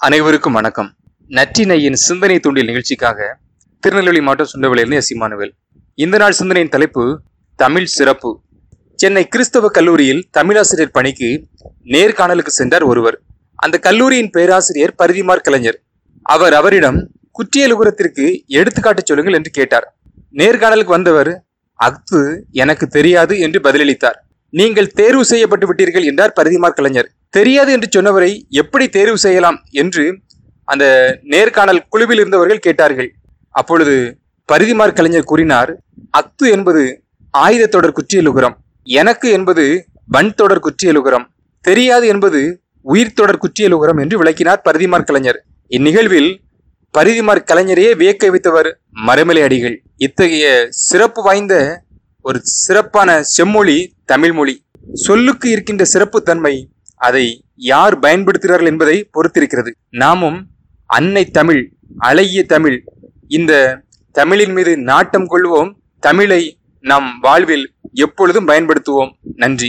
அனைவருக்கும் வணக்கம். நற்றினையின் சிந்தனை தூண்டில் நிகழ்ச்சிக்காக திருநெல்வேலி மாவட்டம் சுண்டவளியிலிருந்து எஸ். இமானுவேல். இந்த நாள் சிந்தனையின் தலைப்பு தமிழ் சிறப்பு. சென்னை கிறிஸ்தவ கல்லூரியில் தமிழாசிரியர் பணிக்கு நேர்காணலுக்கு சென்றார் ஒருவர். அந்த கல்லூரியின் பேராசிரியர் பரிதிமார் கலைஞர். அவர் அவரிடம் குற்றியலுகுரத்திற்கு எடுத்துக்காட்டு சொல்லுங்கள் என்று கேட்டார். நேர்காணலுக்கு வந்தவர் அஃது எனக்கு தெரியாது என்று பதிலளித்தார். நீங்கள் தேர்வு செய்யப்பட்டு விட்டீர்கள் என்றார் பரிதிமார் கலைஞர். தெரியாது என்று சொன்னவரை எப்படி தேர்வு செய்யலாம் என்று அந்த நேர்காணல் குழுவில் இருந்தவர்கள் கேட்டார்கள். அப்பொழுது பரிதிமார் கலைஞர் கூறினார் அத்து என்பது ஆயுத தொடர் குற்றியலுகரம் எனக்கு என்பது வன் தொடர் குற்றியலுகரம் தெரியாது என்பது உயிர் தொடர் குற்றியலுகரம் என்று விளக்கினார் பரிதிமார் கலைஞர். இந்நிகழ்வில் பரிதிமார் கலைஞரையே வியக்க வைத்தவர் மரமலை அடிகள். இத்தகைய சிறப்பு வாய்ந்த ஒரு சிறப்பான செம்மொழி தமிழ் மொழி. சொல்லுக்கு இருக்கின்ற சிறப்பு தன்மை அதை யார் பயன்படுத்துகிறார்கள் என்பதை பொறுத்திருக்கிறது. நாமும் அன்னை தமிழ் அழகிய தமிழ் இந்த தமிழின் மீது நாட்டம் கொள்வோம். தமிழை நம் வாழ்வில் எப்பொழுதும் பயன்படுத்துவோம். நன்றி.